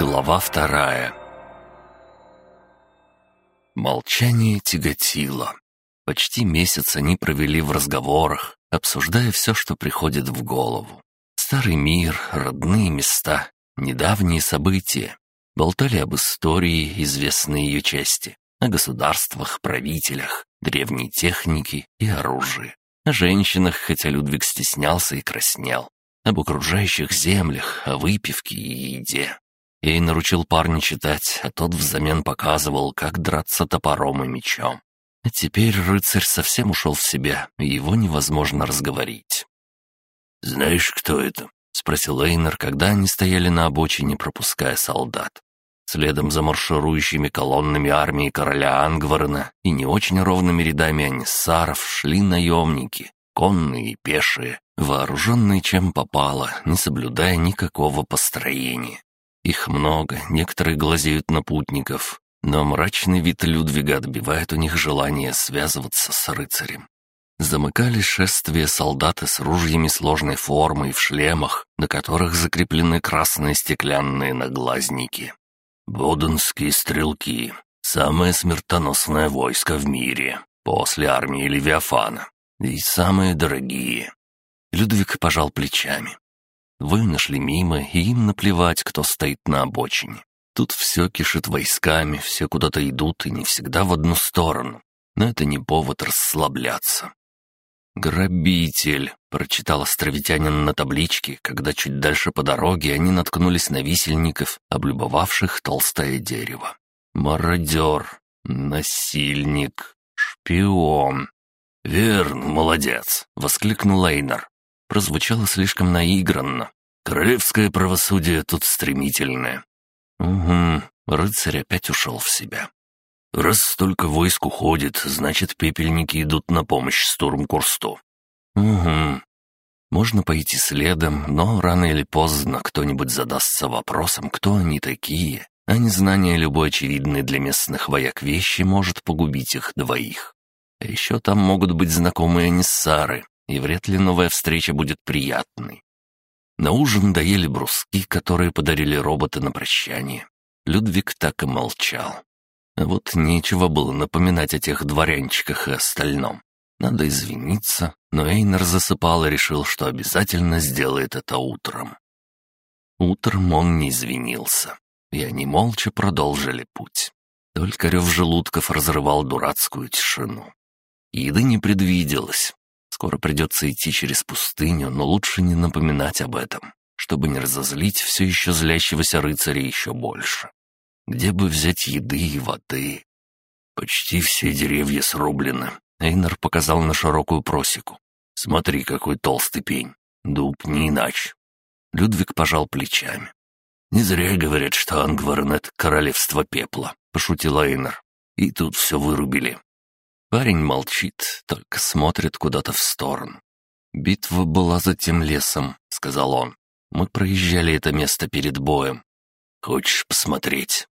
Глава вторая Молчание тяготило. Почти месяц они провели в разговорах, обсуждая все, что приходит в голову. Старый мир, родные места, недавние события. Болтали об истории, известной ее части, о государствах, правителях, древней технике и оружии. О женщинах, хотя Людвиг стеснялся и краснел. Об окружающих землях, о выпивке и еде. Я и наручил парня читать, а тот взамен показывал, как драться топором и мечом. А теперь рыцарь совсем ушел в себя, и его невозможно разговорить. «Знаешь, кто это?» — спросил Эйнер, когда они стояли на обочине, пропуская солдат. Следом за марширующими колоннами армии короля Ангварена и не очень ровными рядами аниссаров шли наемники, конные и пешие, вооруженные чем попало, не соблюдая никакого построения. Их много, некоторые глазеют на путников, но мрачный вид Людвига отбивает у них желание связываться с рыцарем. Замыкали шествие солдаты с ружьями сложной формы и в шлемах, на которых закреплены красные стеклянные наглазники. Боденские стрелки — самое смертоносное войско в мире, после армии Левиафана. И самые дорогие. Людвиг пожал плечами. Воины шли мимо, и им наплевать, кто стоит на обочине. Тут все кишит войсками, все куда-то идут, и не всегда в одну сторону. Но это не повод расслабляться. «Грабитель», — прочитал островитянин на табличке, когда чуть дальше по дороге они наткнулись на висельников, облюбовавших толстое дерево. «Мародер», «насильник», «шпион». «Верно, молодец», — воскликнул Эйнар прозвучало слишком наигранно. «Королевское правосудие тут стремительное». «Угу». Рыцарь опять ушел в себя. «Раз столько войск уходит, значит, пепельники идут на помощь Стурмкурсту». «Угу». Можно пойти следом, но рано или поздно кто-нибудь задастся вопросом, кто они такие, а незнание любой очевидной для местных вояк вещи может погубить их двоих. А еще там могут быть знакомые Ниссары, и вряд ли новая встреча будет приятной. На ужин доели бруски, которые подарили роботы на прощание. Людвиг так и молчал. А вот нечего было напоминать о тех дворянчиках и остальном. Надо извиниться, но Эйнер засыпал и решил, что обязательно сделает это утром. Утром он не извинился, и они молча продолжили путь. Только рев желудков разрывал дурацкую тишину. Еды не предвиделось, Скоро придется идти через пустыню, но лучше не напоминать об этом, чтобы не разозлить все еще злящегося рыцаря еще больше. Где бы взять еды и воды? Почти все деревья срублены. Эйнар показал на широкую просеку. Смотри, какой толстый пень. Дуб не иначе. Людвиг пожал плечами. «Не зря говорят, что это королевство пепла», — пошутил Эйнар. «И тут все вырубили. Парень молчит, только смотрит куда-то в сторону. «Битва была за тем лесом», — сказал он. «Мы проезжали это место перед боем». «Хочешь посмотреть?»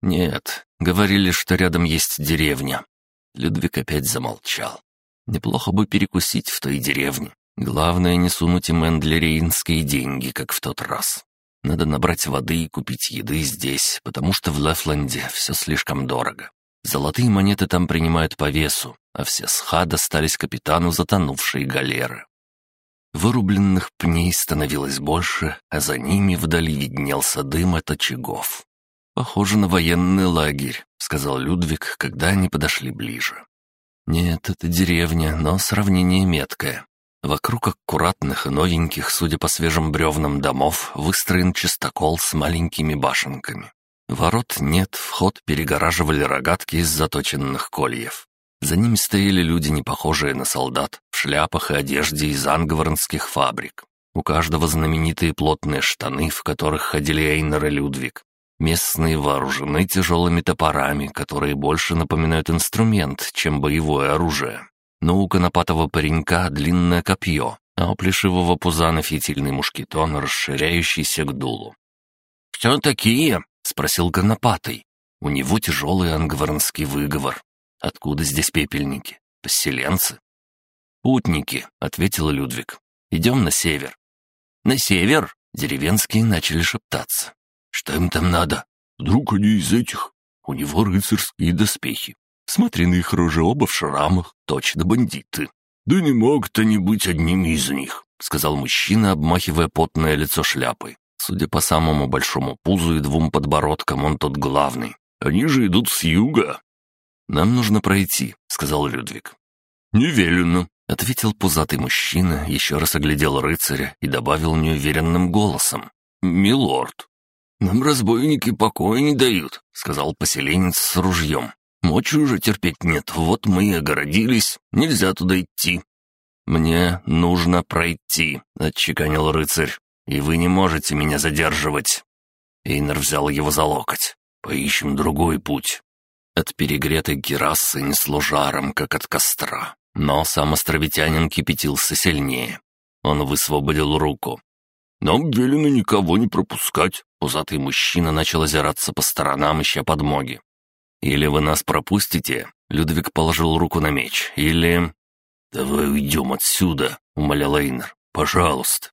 «Нет, говорили, что рядом есть деревня». Людвиг опять замолчал. «Неплохо бы перекусить в той деревне. Главное, не сунуть им эндлерейнские деньги, как в тот раз. Надо набрать воды и купить еды здесь, потому что в Лефленде все слишком дорого. Золотые монеты там принимают по весу, а все сха достались капитану затонувшей галеры. Вырубленных пней становилось больше, а за ними вдали виднелся дым от очагов. «Похоже на военный лагерь», — сказал Людвиг, когда они подошли ближе. «Нет, это деревня, но сравнение меткое. Вокруг аккуратных и новеньких, судя по свежим бревнам домов, выстроен чистокол с маленькими башенками. Ворот нет, вход перегораживали рогатки из заточенных кольев. За ними стояли люди, не похожие на солдат, в шляпах и одежде из ангварнских фабрик. У каждого знаменитые плотные штаны, в которых ходили Эйнер и Людвиг. Местные вооружены тяжелыми топорами, которые больше напоминают инструмент, чем боевое оружие. Но у конопатого паренька длинное копье, а у плешивого пузана фитильный мушкетон, расширяющийся к дулу. «Кто такие?» — спросил Конопатый. У него тяжелый ангварнский выговор. Откуда здесь пепельники? Поселенцы? «Путники», — ответил Людвиг. «Идем на север». «На север?» Деревенские начали шептаться. Что им там надо? Вдруг они из этих? У него рыцарские доспехи. Смотри на их рожи оба в шрамах, точно бандиты. Да не могут они быть одними из них, сказал мужчина, обмахивая потное лицо шляпой. Судя по самому большому пузу и двум подбородкам, он тот главный. Они же идут с юга. «Нам нужно пройти», — сказал Людвиг. «Не велено», — ответил пузатый мужчина, еще раз оглядел рыцаря и добавил неуверенным голосом. «Милорд». «Нам разбойники покоя не дают», — сказал поселенец с ружьем. «Мочи уже терпеть нет, вот мы и огородились, нельзя туда идти». «Мне нужно пройти», — отчеканил рыцарь и вы не можете меня задерживать». Эйнер взял его за локоть. «Поищем другой путь». От перегретой керасы несло жаром, как от костра, но сам островитянин кипятился сильнее. Он высвободил руку. «Нам велено никого не пропускать», — пузатый мужчина начал озираться по сторонам, ища подмоги. «Или вы нас пропустите?» — Людвиг положил руку на меч. «Или...» «Давай уйдем отсюда», — умолял Эйнер. «Пожалуйста».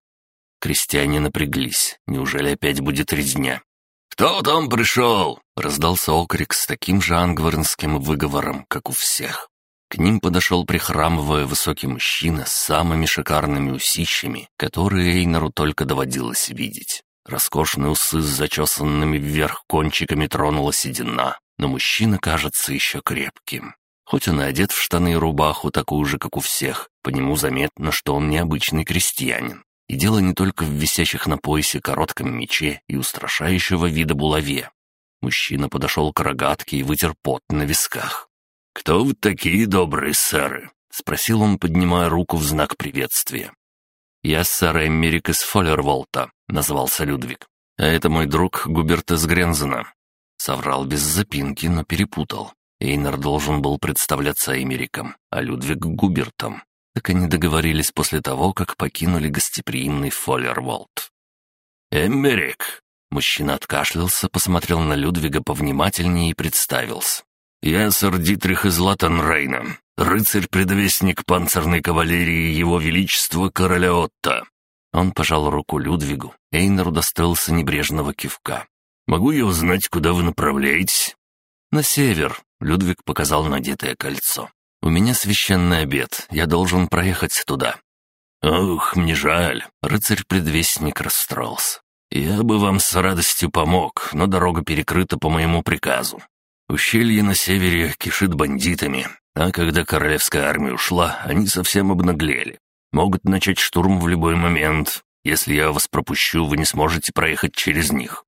Крестьяне напряглись. Неужели опять будет резня? «Кто там пришел?» — раздался окрик с таким же ангварнским выговором, как у всех. К ним подошел прихрамывая высокий мужчина с самыми шикарными усищами, которые Эйнару только доводилось видеть. Роскошные усы с зачесанными вверх кончиками тронула седина, но мужчина кажется еще крепким. Хоть он и одет в штаны и рубаху, такую же, как у всех, по нему заметно, что он необычный крестьянин. И дело не только в висящих на поясе коротком мече и устрашающего вида булаве. Мужчина подошел к рогатке и вытер пот на висках. «Кто вы такие добрые сэры?» — спросил он, поднимая руку в знак приветствия. «Я сэр Эмерик из Фоллерволта», — назвался Людвиг. «А это мой друг Губерт из Грензена». Соврал без запинки, но перепутал. Эйнар должен был представляться Эмериком, а Людвиг — Губертом. Так они договорились после того, как покинули гостеприимный Фоллерволд. «Эммерик!» Мужчина откашлялся, посмотрел на Людвига повнимательнее и представился. «Я сэр Дитрих из Латенрейна, рыцарь-предвестник панцирной кавалерии Его Величества Короля Отто». Он пожал руку Людвигу, Эйнер удостоился небрежного кивка. «Могу я узнать, куда вы направляетесь?» «На север», — Людвиг показал надетое кольцо. У меня священный обед, я должен проехать туда». «Ох, мне жаль», — рыцарь-предвестник расстроился. «Я бы вам с радостью помог, но дорога перекрыта по моему приказу. Ущелье на севере кишит бандитами, а когда королевская армия ушла, они совсем обнаглели. Могут начать штурм в любой момент. Если я вас пропущу, вы не сможете проехать через них».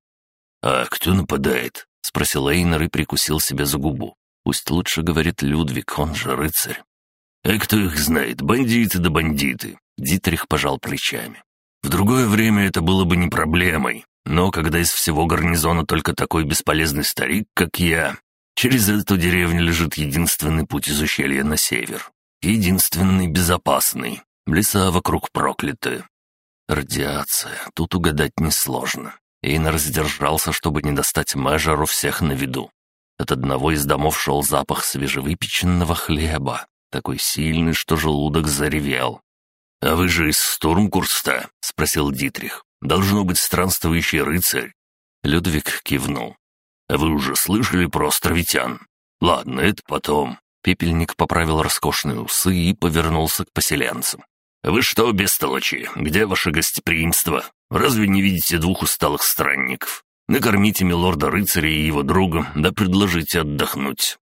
«А кто нападает?» — спросил Эйнер и прикусил себя за губу. Пусть лучше говорит Людвиг, он же рыцарь. «А кто их знает? Бандиты да бандиты!» Дитрих пожал плечами. «В другое время это было бы не проблемой, но когда из всего гарнизона только такой бесполезный старик, как я, через эту деревню лежит единственный путь из ущелья на север. Единственный безопасный. Леса вокруг прокляты. Радиация. Тут угадать несложно. Эйнар сдержался, чтобы не достать Мэжеру всех на виду. От одного из домов шел запах свежевыпеченного хлеба, такой сильный, что желудок заревел. «А вы же из Стурмкурста?» — спросил Дитрих. «Должно быть странствующий рыцарь». Людвиг кивнул. «А вы уже слышали про островитян? Ладно, это потом». Пепельник поправил роскошные усы и повернулся к поселенцам. «Вы что, бестолочи, где ваше гостеприимство? Разве не видите двух усталых странников? Накормите милорда-рыцаря и его друга, да предложите отдохнуть».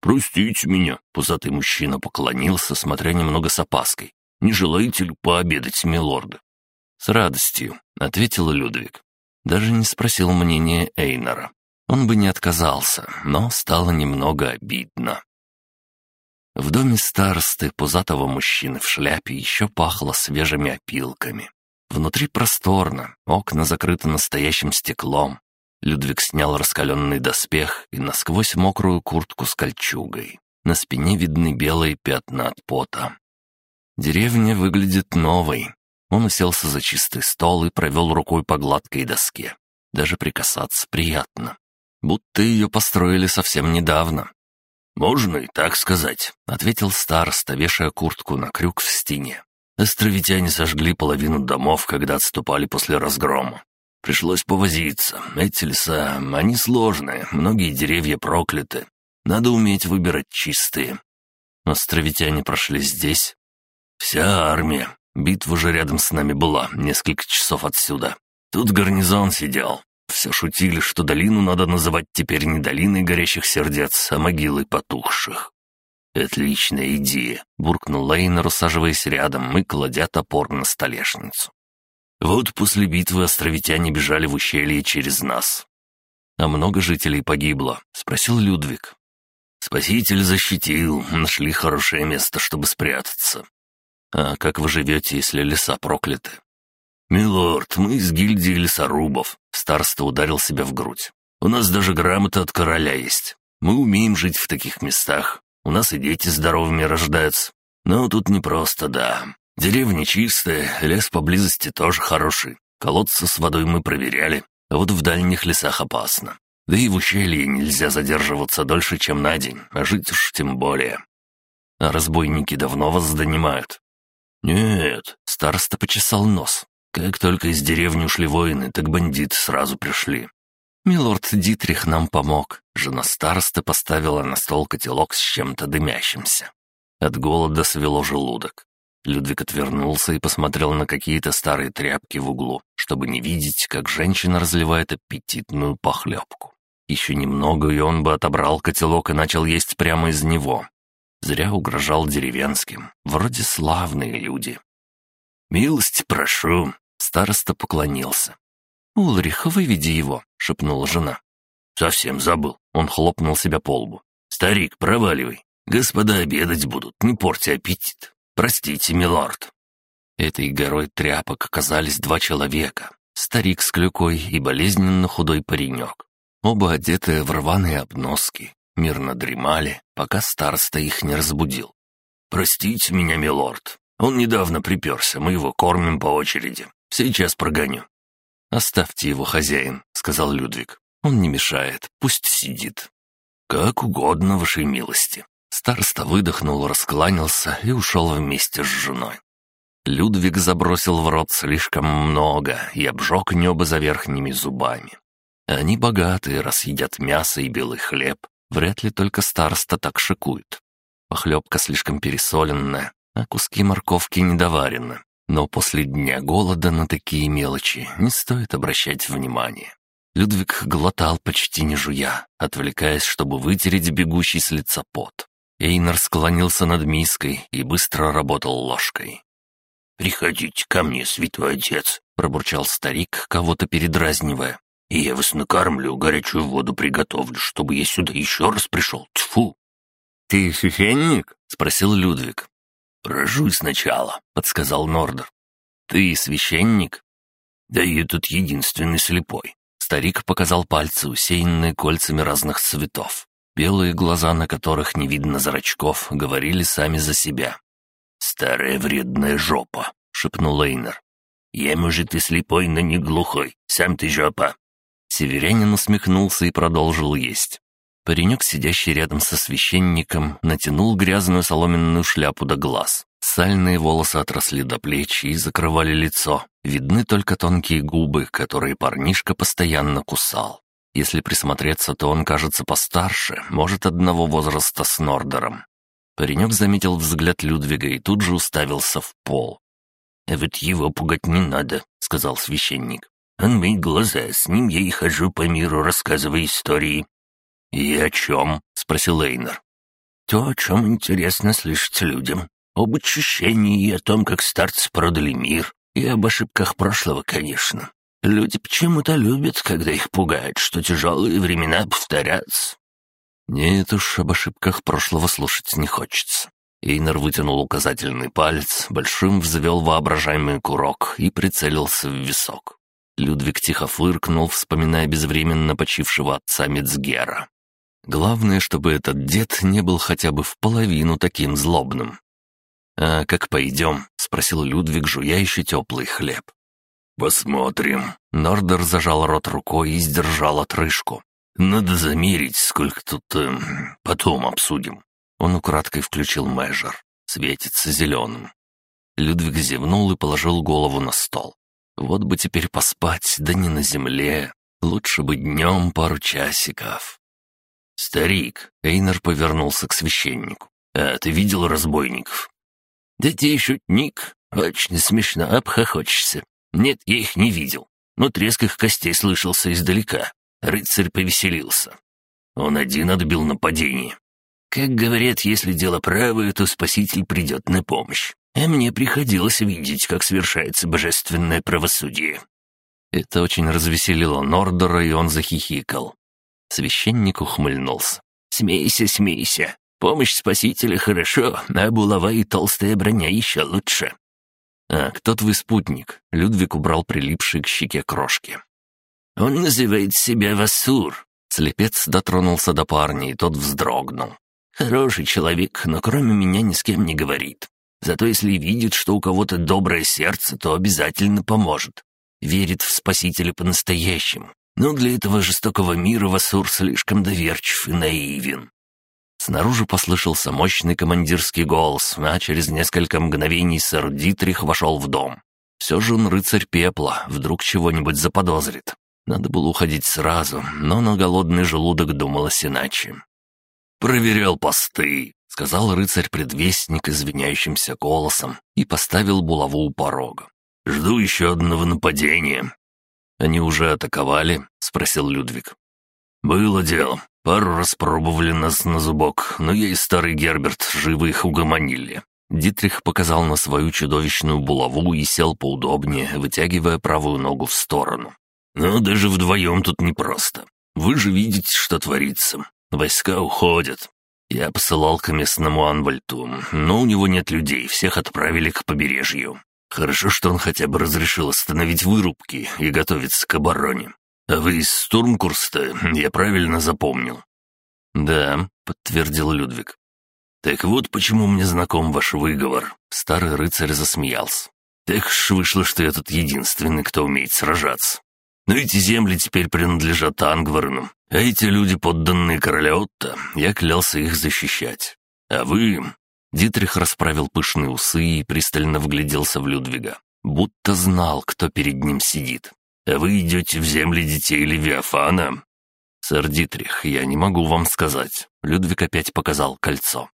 «Простите меня», — пузатый мужчина поклонился, смотря немного с опаской. «Не желаете ли пообедать, милорда?» «С радостью», — ответил Людвиг. Даже не спросил мнения Эйнора. Он бы не отказался, но стало немного обидно. В доме старосты пузатого мужчины в шляпе еще пахло свежими опилками. Внутри просторно, окна закрыты настоящим стеклом. Людвиг снял раскаленный доспех и насквозь мокрую куртку с кольчугой. На спине видны белые пятна от пота. Деревня выглядит новой. Он уселся за чистый стол и провел рукой по гладкой доске. Даже прикасаться приятно. Будто ее построили совсем недавно. «Можно и так сказать», — ответил староста, вешая куртку на крюк в стене. Островитяне сожгли половину домов, когда отступали после разгрома. Пришлось повозиться. Эти леса, они сложные, многие деревья прокляты. Надо уметь выбирать чистые. Островитяне прошли здесь. Вся армия. Битва же рядом с нами была, несколько часов отсюда. Тут гарнизон сидел. Все шутили, что долину надо называть теперь не долиной горящих сердец, а могилой потухших. «Отличная идея», — буркнул Лейнер, усаживаясь рядом и кладя топор на столешницу. «Вот после битвы островитяне бежали в ущелье через нас». «А много жителей погибло?» — спросил Людвиг. «Спаситель защитил, нашли хорошее место, чтобы спрятаться». «А как вы живете, если леса прокляты?» «Милорд, мы из гильдии лесорубов», — староста ударил себя в грудь. «У нас даже грамота от короля есть. Мы умеем жить в таких местах. У нас и дети здоровыми рождаются. Но тут не просто, да. Деревня чистая, лес поблизости тоже хороший. Колодцы с водой мы проверяли, а вот в дальних лесах опасно. Да и в ущелье нельзя задерживаться дольше, чем на день, а жить уж тем более. А разбойники давно вас донимают? Нет, староста почесал нос. Как только из деревни ушли воины, так бандиты сразу пришли. Милорд Дитрих нам помог. Жена старосты поставила на стол котелок с чем-то дымящимся. От голода свело желудок. Людвиг отвернулся и посмотрел на какие-то старые тряпки в углу, чтобы не видеть, как женщина разливает аппетитную похлебку. Еще немного, и он бы отобрал котелок и начал есть прямо из него. Зря угрожал деревенским. Вроде славные люди. «Милость прошу!» Староста поклонился. «Улрих, выведи его», — шепнула жена. «Совсем забыл». Он хлопнул себя по лбу. «Старик, проваливай. Господа обедать будут, не порти аппетит. Простите, милорд». Этой горой тряпок оказались два человека. Старик с клюкой и болезненно худой паренек. Оба одетые в рваные обноски, мирно дремали, пока староста их не разбудил. «Простите меня, милорд. Он недавно приперся, мы его кормим по очереди. Сейчас прогоню. «Оставьте его, хозяин», — сказал Людвиг. «Он не мешает, пусть сидит». «Как угодно, вашей милости». Староста выдохнул, раскланялся и ушел вместе с женой. Людвиг забросил в рот слишком много и обжег небо за верхними зубами. Они богатые, раз едят мясо и белый хлеб. Вряд ли только староста так шикует. Похлебка слишком пересоленная, а куски морковки недоварены. Но после дня голода на такие мелочи не стоит обращать внимания. Людвиг глотал почти не жуя, отвлекаясь, чтобы вытереть бегущий с лица пот. Эйнар склонился над миской и быстро работал ложкой. «Приходите ко мне, святой отец», — пробурчал старик, кого-то передразнивая. «И я вас накормлю, горячую воду приготовлю, чтобы я сюда еще раз пришел. Тьфу!» «Ты священник?» — спросил Людвиг. «Рожуй сначала», — подсказал Нордер. «Ты священник?» «Да я тут единственный слепой». Старик показал пальцы, усеянные кольцами разных цветов. Белые глаза, на которых не видно зрачков, говорили сами за себя. «Старая вредная жопа», — шепнул Эйнер. «Я, может, и слепой, но не глухой. Сам ты жопа». Северянин усмехнулся и продолжил есть. Паренек, сидящий рядом со священником, натянул грязную соломенную шляпу до глаз. Сальные волосы отросли до плеч и закрывали лицо. Видны только тонкие губы, которые парнишка постоянно кусал. Если присмотреться, то он кажется постарше, может, одного возраста с Нордером. Паренек заметил взгляд Людвига и тут же уставился в пол. «А вот его пугать не надо», — сказал священник. «Он мои глаза, с ним я и хожу по миру, рассказывая истории. «И о чем?» — спросил Эйнер. «То, о чем интересно слышать людям. Об очищении и о том, как старцы продали мир. И об ошибках прошлого, конечно. Люди почему-то любят, когда их пугают, что тяжелые времена повторятся». «Нет уж, об ошибках прошлого слушать не хочется». Эйнер вытянул указательный палец, большим взвел воображаемый курок и прицелился в висок. Людвиг тихо фыркнул, вспоминая безвременно почившего отца Мецгера. Главное, чтобы этот дед не был хотя бы в половину таким злобным. «А как пойдем?» — спросил Людвиг, жуя еще теплый хлеб. «Посмотрим». Нордер зажал рот рукой и сдержал отрыжку. «Надо замерить, сколько тут... Э, потом обсудим». Он украдкой включил межер. Светится зеленым. Людвиг зевнул и положил голову на стол. Вот бы теперь поспать, да не на земле. Лучше бы днем пару часиков. «Старик», — Эйнер повернулся к священнику. «А ты видел разбойников?» «Да ты шутник. Очень смешно обхохочешься. Нет, я их не видел. Но треск их костей слышался издалека. Рыцарь повеселился. Он один отбил нападение. Как говорят, если дело правое, то спаситель придет на помощь. А мне приходилось видеть, как совершается божественное правосудие. Это очень развеселило Нордера, и он захихикал. Священник ухмыльнулся. «Смейся, смейся. Помощь спасителя хорошо, а булава и толстая броня еще лучше». «А кто твой спутник?» Людвиг убрал прилипшие к щеке крошки. «Он называет себя Васур». Слепец дотронулся до парня, и тот вздрогнул. «Хороший человек, но кроме меня ни с кем не говорит. Зато если видит, что у кого-то доброе сердце, то обязательно поможет. Верит в Спасителя по-настоящему. Но для этого жестокого мира Васур слишком доверчив и наивен. Снаружи послышался мощный командирский голос, а через несколько мгновений сэр Дитрих вошел в дом. Все же он рыцарь пепла, вдруг чего-нибудь заподозрит. Надо было уходить сразу, но на голодный желудок думалось иначе. «Проверял посты», — сказал рыцарь-предвестник извиняющимся голосом и поставил булаву у порога. «Жду еще одного нападения. «Они уже атаковали?» — спросил Людвиг. «Было дело. Пару раз пробовали нас на зубок, но я и старый Герберт живо их угомонили». Дитрих показал на свою чудовищную булаву и сел поудобнее, вытягивая правую ногу в сторону. «Но даже вдвоем тут непросто. Вы же видите, что творится. Войска уходят. Я посылал к местному Анвальту, но у него нет людей, всех отправили к побережью. Хорошо, что он хотя бы разрешил остановить вырубки и готовиться к обороне. А вы из Стурмкурста, я правильно запомнил?» «Да», — подтвердил Людвиг. «Так вот почему мне знаком ваш выговор». Старый рыцарь засмеялся. «Так ж вышло, что я тут единственный, кто умеет сражаться. Но эти земли теперь принадлежат Ангварну, а эти люди, подданные короля Отто, я клялся их защищать. А вы... Дитрих расправил пышные усы и пристально вгляделся в Людвига, будто знал, кто перед ним сидит. «А вы идете в земли детей Левиафана?» «Сэр Дитрих, я не могу вам сказать». Людвиг опять показал кольцо.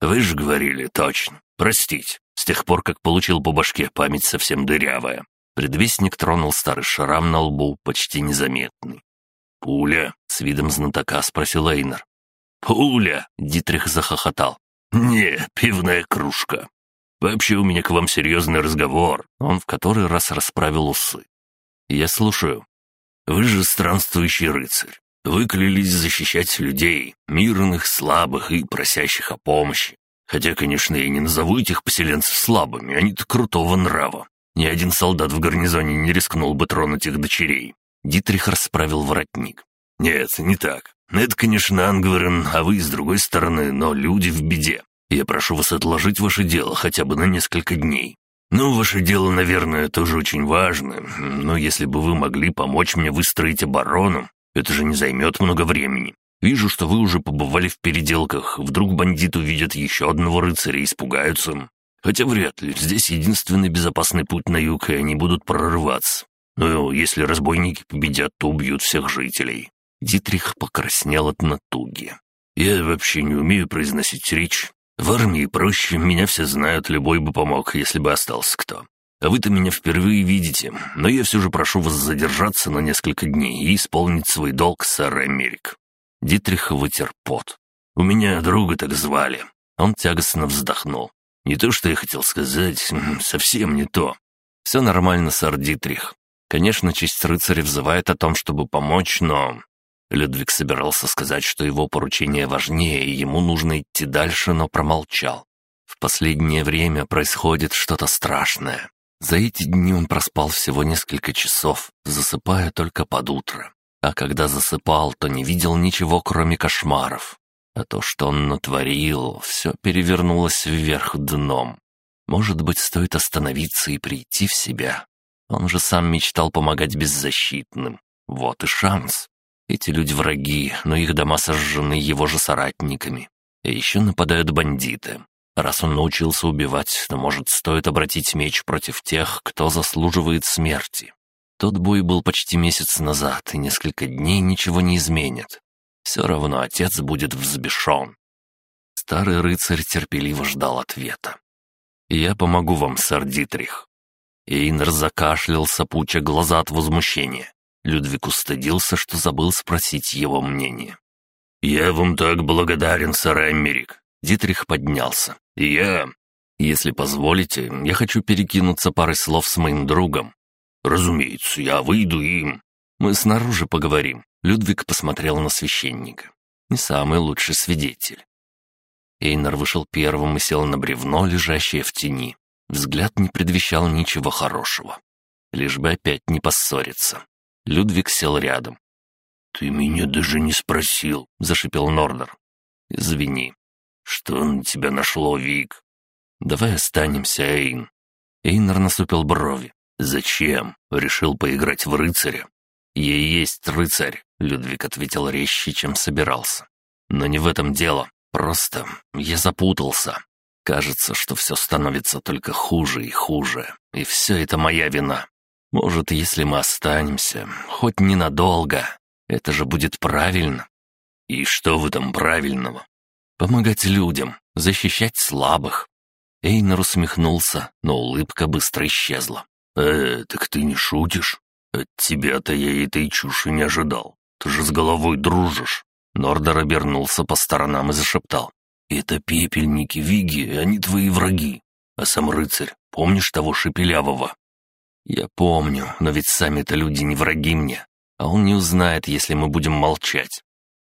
«Вы же говорили, точно. Простите. С тех пор, как получил по башке, память совсем дырявая». Предвестник тронул старый шрам на лбу, почти незаметный. «Пуля?» — с видом знатока спросил Эйнер. «Пуля!» — Дитрих захохотал. «Не, пивная кружка. Вообще у меня к вам серьезный разговор». Он в который раз расправил усы. «Я слушаю. Вы же странствующий рыцарь. Вы клялись защищать людей, мирных, слабых и просящих о помощи. Хотя, конечно, я не назову этих поселенцев слабыми, они-то крутого нрава. Ни один солдат в гарнизоне не рискнул бы тронуть их дочерей». Дитрих расправил воротник. «Нет, не так. Это, конечно, Ангверен, а вы с другой стороны, но люди в беде. Я прошу вас отложить ваше дело хотя бы на несколько дней. Ну, ваше дело, наверное, тоже очень важно, но если бы вы могли помочь мне выстроить оборону, это же не займет много времени. Вижу, что вы уже побывали в переделках, вдруг бандиты увидят еще одного рыцаря и испугаются. Хотя вряд ли, здесь единственный безопасный путь на юг, и они будут прорываться. Но если разбойники победят, то убьют всех жителей. Дитрих покраснел от натуги. «Я вообще не умею произносить речь. В армии проще, меня все знают, любой бы помог, если бы остался кто. А вы-то меня впервые видите, но я все же прошу вас задержаться на несколько дней и исполнить свой долг, сэр Америк». Дитрих вытер пот. «У меня друга так звали». Он тягостно вздохнул. «Не то, что я хотел сказать, совсем не то». «Все нормально, сэр Дитрих. Конечно, честь рыцаря взывает о том, чтобы помочь, но Людвиг собирался сказать, что его поручение важнее, и ему нужно идти дальше, но промолчал. В последнее время происходит что-то страшное. За эти дни он проспал всего несколько часов, засыпая только под утро. А когда засыпал, то не видел ничего, кроме кошмаров. А то, что он натворил, все перевернулось вверх дном. Может быть, стоит остановиться и прийти в себя. Он же сам мечтал помогать беззащитным. Вот и шанс. Эти люди враги, но их дома сожжены его же соратниками. И еще нападают бандиты. Раз он научился убивать, то, может, стоит обратить меч против тех, кто заслуживает смерти. Тот бой был почти месяц назад, и несколько дней ничего не изменит. Все равно отец будет взбешен. Старый рыцарь терпеливо ждал ответа. «Я помогу вам, сэр Дитрих». Эйнер закашлялся, пуча глаза от возмущения. Людвиг устыдился, что забыл спросить его мнение. «Я вам так благодарен, сэр Эммерик!» Дитрих поднялся. «Я...» «Если позволите, я хочу перекинуться парой слов с моим другом». «Разумеется, я выйду им. Мы снаружи поговорим». Людвиг посмотрел на священника. «Не самый лучший свидетель». Эйнар вышел первым и сел на бревно, лежащее в тени. Взгляд не предвещал ничего хорошего. Лишь бы опять не поссориться. Людвиг сел рядом. «Ты меня даже не спросил», — зашипел Нордер. «Извини». «Что на тебя нашло, Вик?» «Давай останемся, Эйн». Эйнар насупил брови. «Зачем? Решил поиграть в рыцаря?» «Я и есть рыцарь», — Людвиг ответил резче, чем собирался. «Но не в этом дело. Просто я запутался. Кажется, что все становится только хуже и хуже, и все это моя вина. Может, если мы останемся, хоть ненадолго, это же будет правильно. И что в этом правильного? Помогать людям, защищать слабых. Эйнер усмехнулся, но улыбка быстро исчезла. «Э, так ты не шутишь? От тебя-то я этой чуши не ожидал. Ты же с головой дружишь». Нордер обернулся по сторонам и зашептал. «Это пепельники Виги, они твои враги. А сам рыцарь, помнишь того шепелявого?» «Я помню, но ведь сами-то люди не враги мне а он не узнает, если мы будем молчать.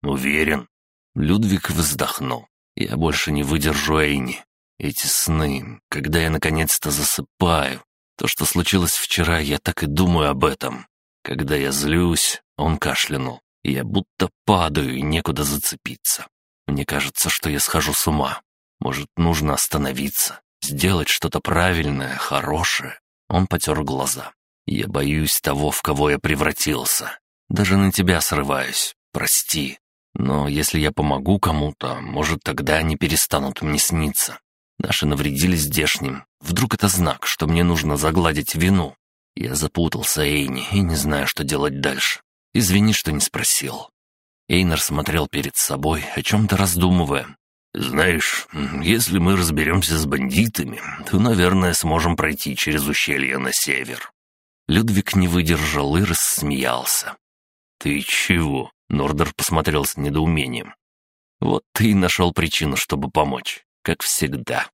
Уверен. Людвиг вздохнул. Я больше не выдержу Эйни. Эти сны, когда я наконец-то засыпаю. То, что случилось вчера, я так и думаю об этом. Когда я злюсь, он кашлянул. Я будто падаю и некуда зацепиться. Мне кажется, что я схожу с ума. Может, нужно остановиться, сделать что-то правильное, хорошее. Он потер глаза. Я боюсь того, в кого я превратился. Даже на тебя срываюсь. Прости. Но если я помогу кому-то, может, тогда они перестанут мне сниться. Наши навредили здешним. Вдруг это знак, что мне нужно загладить вину. Я запутался, Эйни, и не знаю, что делать дальше. Извини, что не спросил. Эйнер смотрел перед собой, о чем-то раздумывая. «Знаешь, если мы разберемся с бандитами, то, наверное, сможем пройти через ущелье на север. Людвиг не выдержал и рассмеялся. «Ты чего?» — Нордер посмотрел с недоумением. «Вот ты и нашел причину, чтобы помочь, как всегда.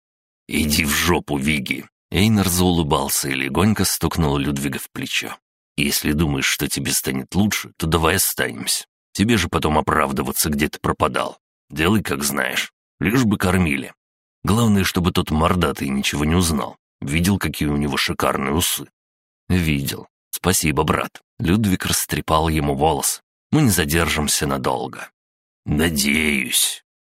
Иди в жопу, Виги!» Эйнер заулыбался и легонько стукнул Людвига в плечо. «Если думаешь, что тебе станет лучше, то давай останемся. Тебе же потом оправдываться, где ты пропадал. Делай, как знаешь. Лишь бы кормили. Главное, чтобы тот мордатый ничего не узнал. Видел, какие у него шикарные усы. «Видел. Спасибо, брат». Людвиг растрепал ему волос. «Мы не задержимся надолго». «Надеюсь».